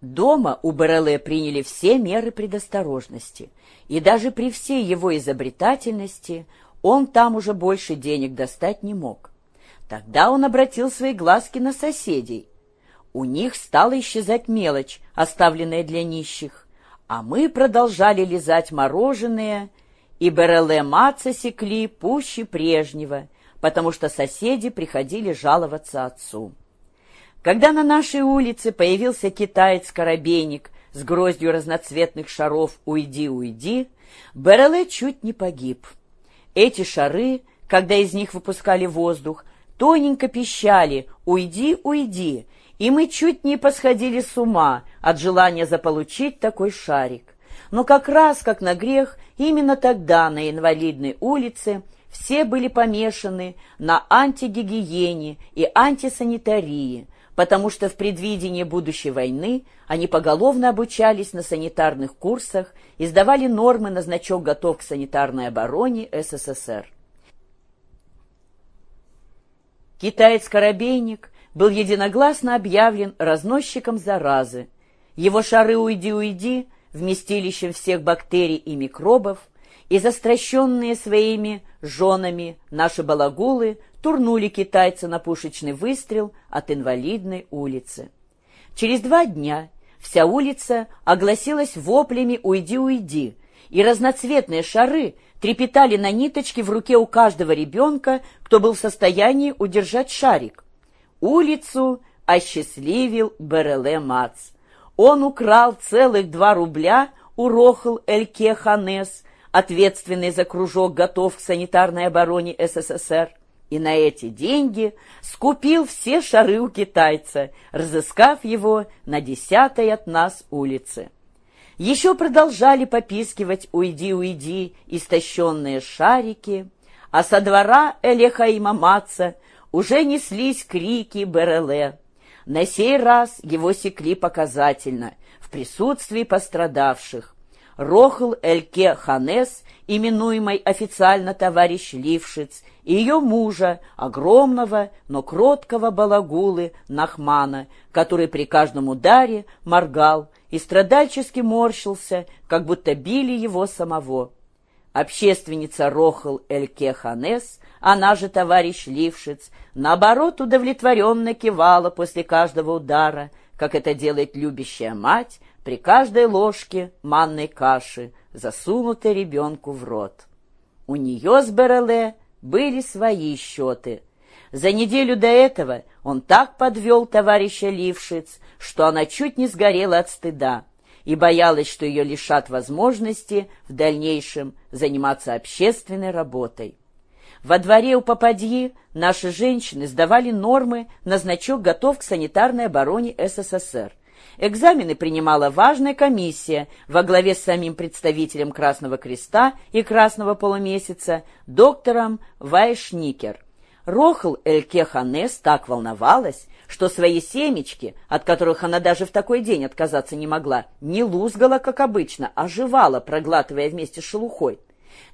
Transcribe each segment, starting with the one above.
Дома у Береле приняли все меры предосторожности, и даже при всей его изобретательности он там уже больше денег достать не мог. Тогда он обратил свои глазки на соседей. У них стала исчезать мелочь, оставленная для нищих, а мы продолжали лизать мороженое, и Береле маца секли пуще прежнего, потому что соседи приходили жаловаться отцу. Когда на нашей улице появился китаец-коробейник с гроздью разноцветных шаров «Уйди, уйди», Береле чуть не погиб. Эти шары, когда из них выпускали воздух, тоненько пищали «Уйди, уйди», и мы чуть не посходили с ума от желания заполучить такой шарик. Но как раз, как на грех, именно тогда на инвалидной улице все были помешаны на антигигиене и антисанитарии, потому что в предвидении будущей войны они поголовно обучались на санитарных курсах и сдавали нормы на значок «Готов к санитарной обороне СССР». Китаец-коробейник был единогласно объявлен разносчиком заразы. Его шары «Уйди, уйди» вместилищем всех бактерий и микробов, и застращенные своими женами наши балагулы турнули китайца на пушечный выстрел от инвалидной улицы. Через два дня вся улица огласилась воплями «Уйди, уйди!» и разноцветные шары трепетали на ниточке в руке у каждого ребенка, кто был в состоянии удержать шарик. Улицу осчастливил Береле Мац. Он украл целых два рубля у Рохл Эльке Ханес, ответственный за кружок готов к санитарной обороне СССР и на эти деньги скупил все шары у китайца, разыскав его на десятой от нас улице. Еще продолжали попискивать «Уйди, уйди» истощенные шарики, а со двора Элехаима Маца уже неслись крики Береле. На сей раз его секли показательно, в присутствии пострадавших. Рохл Эльке Ханес, именуемый официально товарищ Лившиц, и ее мужа, огромного, но кроткого балагулы Нахмана, который при каждом ударе моргал и страдальчески морщился, как будто били его самого. Общественница Рохл Эльке Ханес, она же товарищ Лившиц, наоборот удовлетворенно кивала после каждого удара, как это делает любящая мать, при каждой ложке манной каши, засунутой ребенку в рот. У нее с Береле были свои счеты. За неделю до этого он так подвел товарища Лившиц, что она чуть не сгорела от стыда и боялась, что ее лишат возможности в дальнейшем заниматься общественной работой. Во дворе у Попадьи наши женщины сдавали нормы на значок «Готов к санитарной обороне СССР». Экзамены принимала важная комиссия во главе с самим представителем Красного Креста и Красного Полумесяца, доктором Вайшникер. Рохл Эльке Ханес так волновалась, что свои семечки, от которых она даже в такой день отказаться не могла, не лузгала, как обычно, а жевала, проглатывая вместе с шелухой.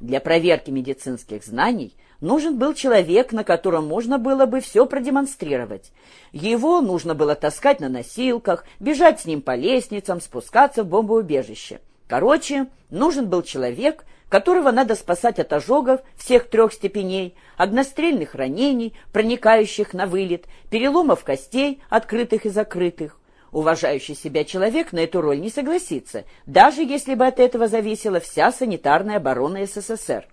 Для проверки медицинских знаний нужен был человек, на котором можно было бы все продемонстрировать. Его нужно было таскать на носилках, бежать с ним по лестницам, спускаться в бомбоубежище. Короче, нужен был человек, которого надо спасать от ожогов всех трех степеней, огнострельных ранений, проникающих на вылет, переломов костей, открытых и закрытых. Уважающий себя человек на эту роль не согласится, даже если бы от этого зависела вся санитарная оборона СССР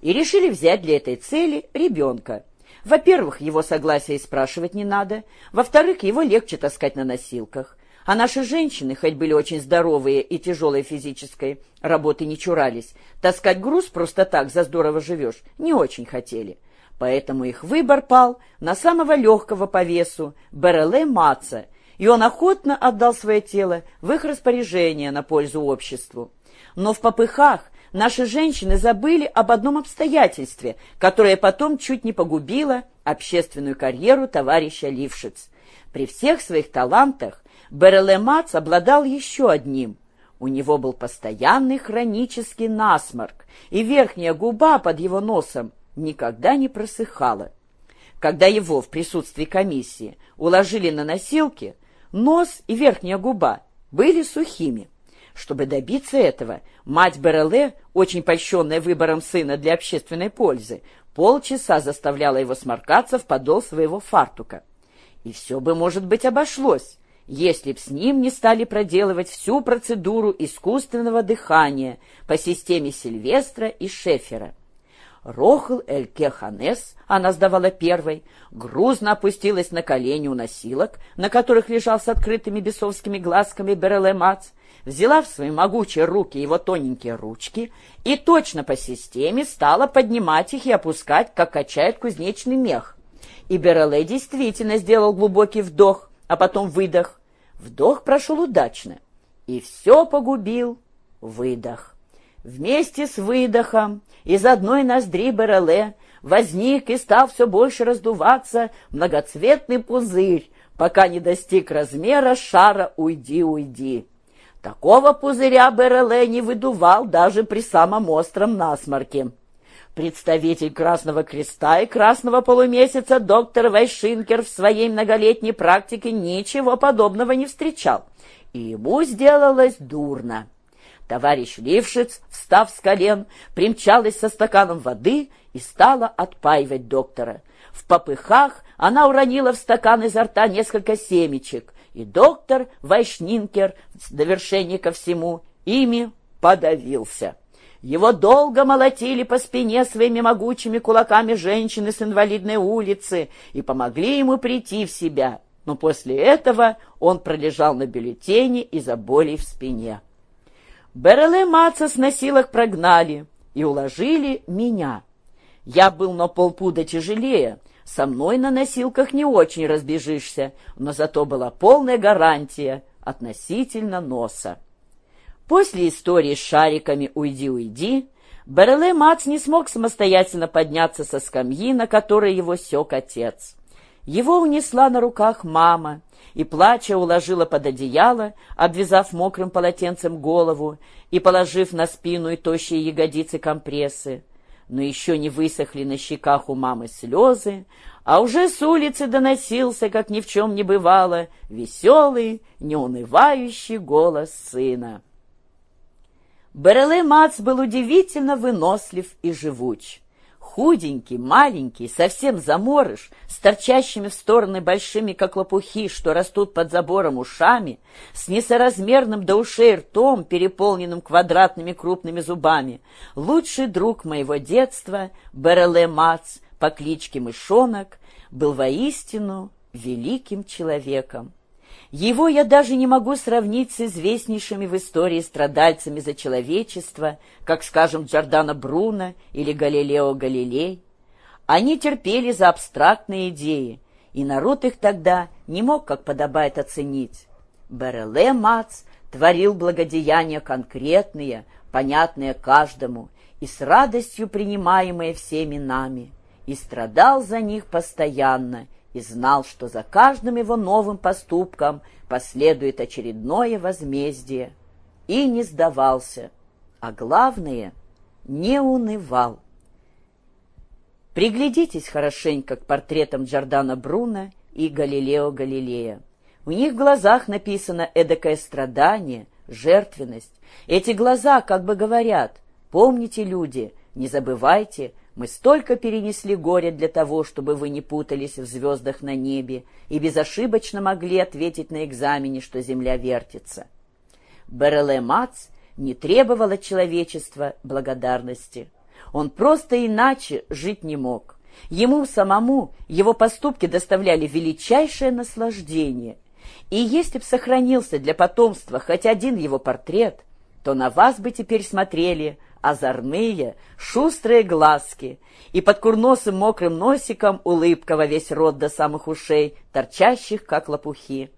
и решили взять для этой цели ребенка. Во-первых, его согласия спрашивать не надо, во-вторых, его легче таскать на носилках. А наши женщины, хоть были очень здоровые и тяжелой физической работы не чурались, таскать груз просто так, за здорово живешь, не очень хотели. Поэтому их выбор пал на самого легкого по весу Береле Маца, и он охотно отдал свое тело в их распоряжение на пользу обществу. Но в попыхах наши женщины забыли об одном обстоятельстве, которое потом чуть не погубило общественную карьеру товарища Лившиц. При всех своих талантах Береле Мац обладал еще одним. У него был постоянный хронический насморк, и верхняя губа под его носом никогда не просыхала. Когда его в присутствии комиссии уложили на носилки, нос и верхняя губа были сухими. Чтобы добиться этого, мать Береле, очень польщенная выбором сына для общественной пользы, полчаса заставляла его сморкаться в подол своего фартука. И все бы, может быть, обошлось, если б с ним не стали проделывать всю процедуру искусственного дыхания по системе Сильвестра и Шефера. Рохл Эль-Кеханес, она сдавала первой, грузно опустилась на колени у носилок, на которых лежал с открытыми бесовскими глазками Береле Мац, взяла в свои могучие руки его тоненькие ручки и точно по системе стала поднимать их и опускать, как качает кузнечный мех. И Береле действительно сделал глубокий вдох, а потом выдох. Вдох прошел удачно, и все погубил выдох. Вместе с выдохом из одной ноздри Береле возник и стал все больше раздуваться многоцветный пузырь, пока не достиг размера шара «Уйди, уйди». Такого пузыря Береле не выдувал даже при самом остром насморке. Представитель Красного Креста и Красного Полумесяца доктор Вайшинкер в своей многолетней практике ничего подобного не встречал, и ему сделалось дурно. Товарищ Лившиц, встав с колен, примчалась со стаканом воды и стала отпаивать доктора. В попыхах она уронила в стакан изо рта несколько семечек, и доктор Вайшнинкер, в довершение ко всему, ими подавился. Его долго молотили по спине своими могучими кулаками женщины с инвалидной улицы и помогли ему прийти в себя, но после этого он пролежал на бюллетене из-за болей в спине. Береле Маца с носилок прогнали и уложили меня. Я был на полпуда тяжелее, со мной на носилках не очень разбежишься, но зато была полная гарантия относительно носа. После истории с шариками «Уйди, уйди» Береле Мац не смог самостоятельно подняться со скамьи, на которой его сёк отец. Его унесла на руках мама и, плача, уложила под одеяло, обвязав мокрым полотенцем голову и положив на спину и тощие ягодицы компрессы но еще не высохли на щеках у мамы слезы, а уже с улицы доносился, как ни в чем не бывало, веселый, неунывающий голос сына. Береле Мац был удивительно вынослив и живуч худенький, маленький, совсем заморыш, с торчащими в стороны большими, как лопухи, что растут под забором ушами, с несоразмерным до ушей ртом, переполненным квадратными крупными зубами, лучший друг моего детства, Береле Мац, по кличке Мышонок, был воистину великим человеком. Его я даже не могу сравнить с известнейшими в истории страдальцами за человечество, как, скажем, Джордано Бруно или Галилео Галилей. Они терпели за абстрактные идеи, и народ их тогда не мог, как подобает, оценить. Береле Мац творил благодеяния конкретные, понятные каждому, и с радостью принимаемые всеми нами, и страдал за них постоянно, и знал, что за каждым его новым поступком последует очередное возмездие, и не сдавался, а главное — не унывал. Приглядитесь хорошенько к портретам Джордана Бруно и Галилео Галилея. У них в глазах написано эдакое страдание, жертвенность. Эти глаза как бы говорят, помните, люди, не забывайте, мы столько перенесли горя для того, чтобы вы не путались в звездах на небе и безошибочно могли ответить на экзамене, что Земля вертится. Береле Мац не требовал от человечества благодарности. Он просто иначе жить не мог. Ему самому его поступки доставляли величайшее наслаждение. И если б сохранился для потомства хоть один его портрет, то на вас бы теперь смотрели озорные, шустрые глазки, и под курносым мокрым носиком улыбка во весь рот до самых ушей, торчащих, как лопухи.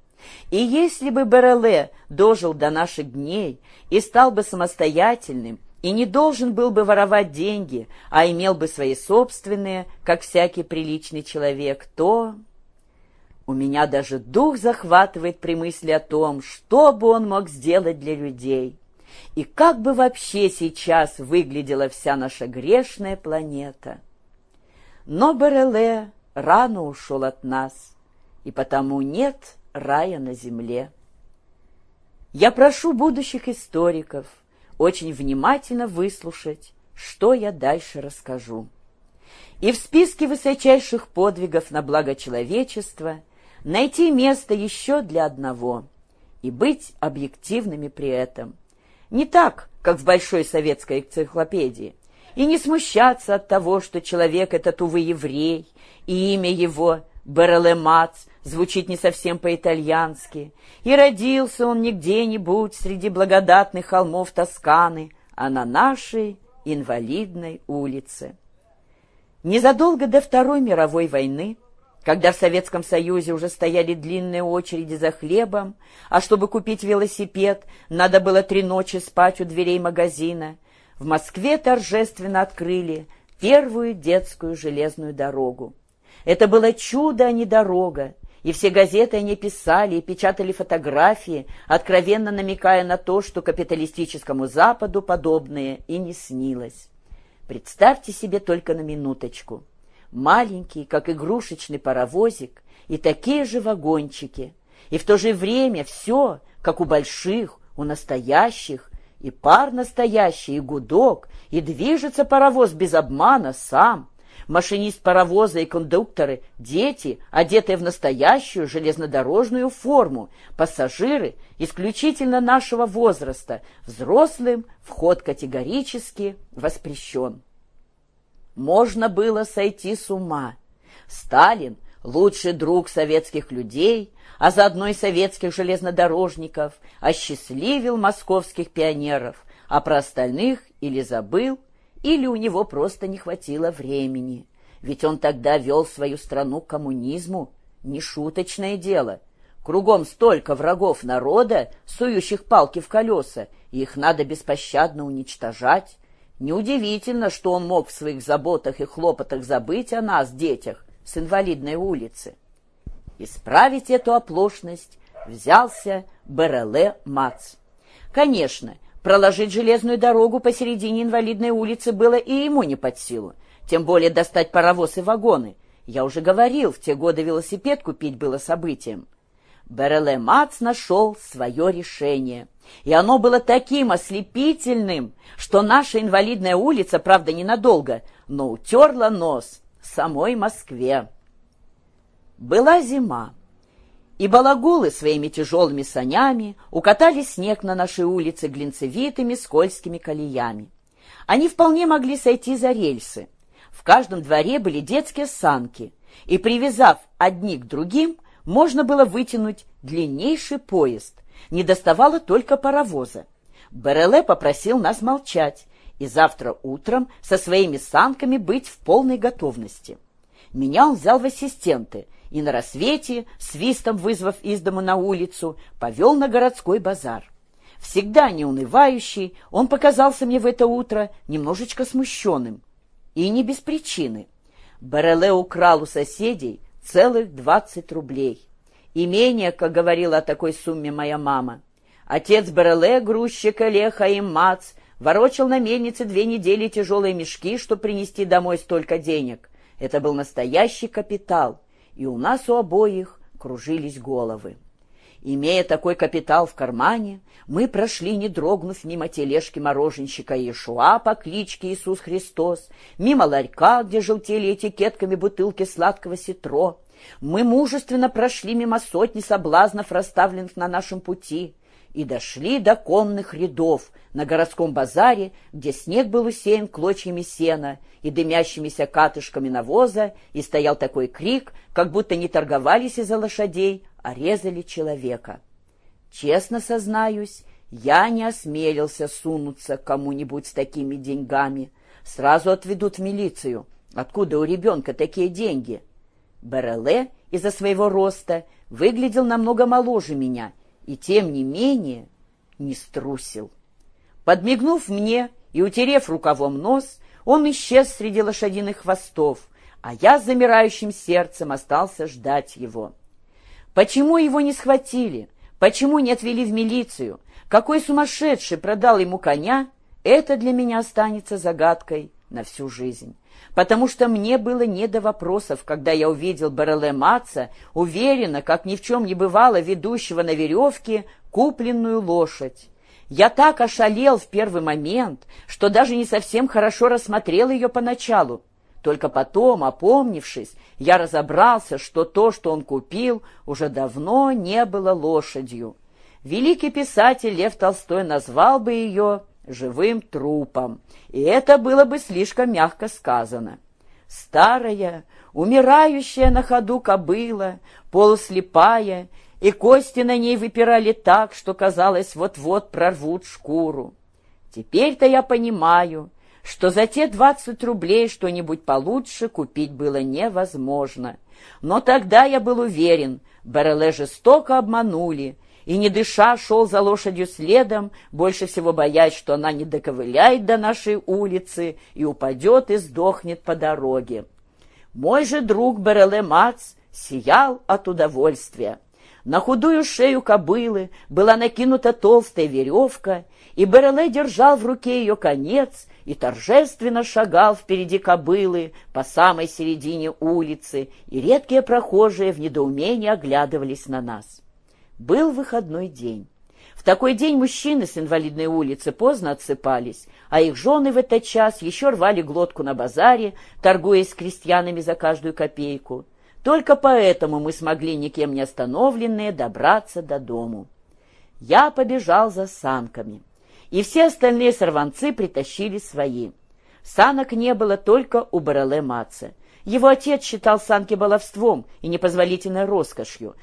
И если бы Береле дожил до наших дней и стал бы самостоятельным, и не должен был бы воровать деньги, а имел бы свои собственные, как всякий приличный человек, то... У меня даже дух захватывает при мысли о том, что бы он мог сделать для людей. И как бы вообще сейчас выглядела вся наша грешная планета? Но Береле рано ушел от нас, и потому нет рая на земле. Я прошу будущих историков очень внимательно выслушать, что я дальше расскажу. И в списке высочайших подвигов на благо человечества найти место еще для одного и быть объективными при этом. Не так, как в Большой советской энциклопедии, и не смущаться от того, что человек этот, увы, еврей, и имя его Берелемац звучит не совсем по-итальянски, и родился он не где-нибудь среди благодатных холмов Тосканы, а на нашей инвалидной улице. Незадолго до Второй мировой войны, когда в Советском Союзе уже стояли длинные очереди за хлебом, а чтобы купить велосипед, надо было три ночи спать у дверей магазина, в Москве торжественно открыли первую детскую железную дорогу. Это было чудо, а не дорога, и все газеты они писали и печатали фотографии, откровенно намекая на то, что капиталистическому Западу подобное и не снилось. Представьте себе только на минуточку. Маленький, как игрушечный паровозик, и такие же вагончики, и в то же время все, как у больших, у настоящих, и пар настоящий, и гудок, и движется паровоз без обмана сам, машинист паровоза и кондукторы, дети, одетые в настоящую железнодорожную форму, пассажиры исключительно нашего возраста, взрослым вход категорически воспрещен. Можно было сойти с ума. Сталин, лучший друг советских людей, а заодно и советских железнодорожников, осчастливил московских пионеров, а про остальных или забыл, или у него просто не хватило времени. Ведь он тогда вел свою страну к коммунизму. Не шуточное дело. Кругом столько врагов народа, сующих палки в колеса, их надо беспощадно уничтожать. Неудивительно, что он мог в своих заботах и хлопотах забыть о нас, детях, с инвалидной улицы. Исправить эту оплошность взялся Береле Мац. Конечно, Проложить железную дорогу посередине инвалидной улицы было и ему не под силу, тем более достать паровоз и вагоны. Я уже говорил, в те годы велосипед купить было событием. Береле нашел свое решение. И оно было таким ослепительным, что наша инвалидная улица, правда, ненадолго, но утерла нос самой Москве. Была зима и балагулы своими тяжелыми санями укатали снег на нашей улице глинцевитыми скользкими колеями. Они вполне могли сойти за рельсы. В каждом дворе были детские санки, и, привязав одни к другим, можно было вытянуть длиннейший поезд. Не доставало только паровоза. Береле попросил нас молчать и завтра утром со своими санками быть в полной готовности. Меня он взял в ассистенты — и на рассвете, свистом вызвав из дома на улицу, повел на городской базар. Всегда неунывающий, он показался мне в это утро немножечко смущенным. И не без причины. Бареле украл у соседей целых двадцать рублей. Имение, как говорила о такой сумме моя мама. Отец Бареле, грузчик Леха и Мац, ворочал на мельнице две недели тяжелые мешки, чтобы принести домой столько денег. Это был настоящий капитал — и у нас у обоих кружились головы. Имея такой капитал в кармане, мы прошли, не дрогнув, мимо тележки мороженщика Иешуа по кличке Иисус Христос, мимо ларька, где желтели этикетками бутылки сладкого ситро. Мы мужественно прошли мимо сотни соблазнов, расставленных на нашем пути, и дошли до конных рядов на городском базаре, где снег был усеян клочьями сена и дымящимися катышками навоза, и стоял такой крик, как будто не торговались из-за лошадей, а резали человека. Честно сознаюсь, я не осмелился сунуться кому-нибудь с такими деньгами. Сразу отведут в милицию. Откуда у ребенка такие деньги? Береле из-за своего роста выглядел намного моложе меня — и тем не менее не струсил. Подмигнув мне и утерев рукавом нос, он исчез среди лошадиных хвостов, а я с замирающим сердцем остался ждать его. Почему его не схватили? Почему не отвели в милицию? Какой сумасшедший продал ему коня? Это для меня останется загадкой на всю жизнь. Потому что мне было не до вопросов, когда я увидел Бареле Маца, уверенно, как ни в чем не бывало, ведущего на веревке купленную лошадь. Я так ошалел в первый момент, что даже не совсем хорошо рассмотрел ее поначалу. Только потом, опомнившись, я разобрался, что то, что он купил, уже давно не было лошадью. Великий писатель Лев Толстой назвал бы ее живым трупом, и это было бы слишком мягко сказано. Старая, умирающая на ходу кобыла, полуслепая, и кости на ней выпирали так, что, казалось, вот-вот прорвут шкуру. Теперь-то я понимаю, что за те двадцать рублей что-нибудь получше купить было невозможно. Но тогда я был уверен, Бареле жестоко обманули, и, не дыша, шел за лошадью следом, больше всего боясь, что она не доковыляет до нашей улицы и упадет и сдохнет по дороге. Мой же друг Береле Мац сиял от удовольствия. На худую шею кобылы была накинута толстая веревка, и Береле держал в руке ее конец и торжественно шагал впереди кобылы по самой середине улицы, и редкие прохожие в недоумении оглядывались на нас. Был выходной день. В такой день мужчины с инвалидной улицы поздно отсыпались, а их жены в этот час еще рвали глотку на базаре, торгуясь с крестьянами за каждую копейку. Только поэтому мы смогли, никем не остановленные, добраться до дому. Я побежал за санками, и все остальные сорванцы притащили свои. Санок не было только у Бареле Маце. Его отец считал санки баловством и непозволительной роскошью,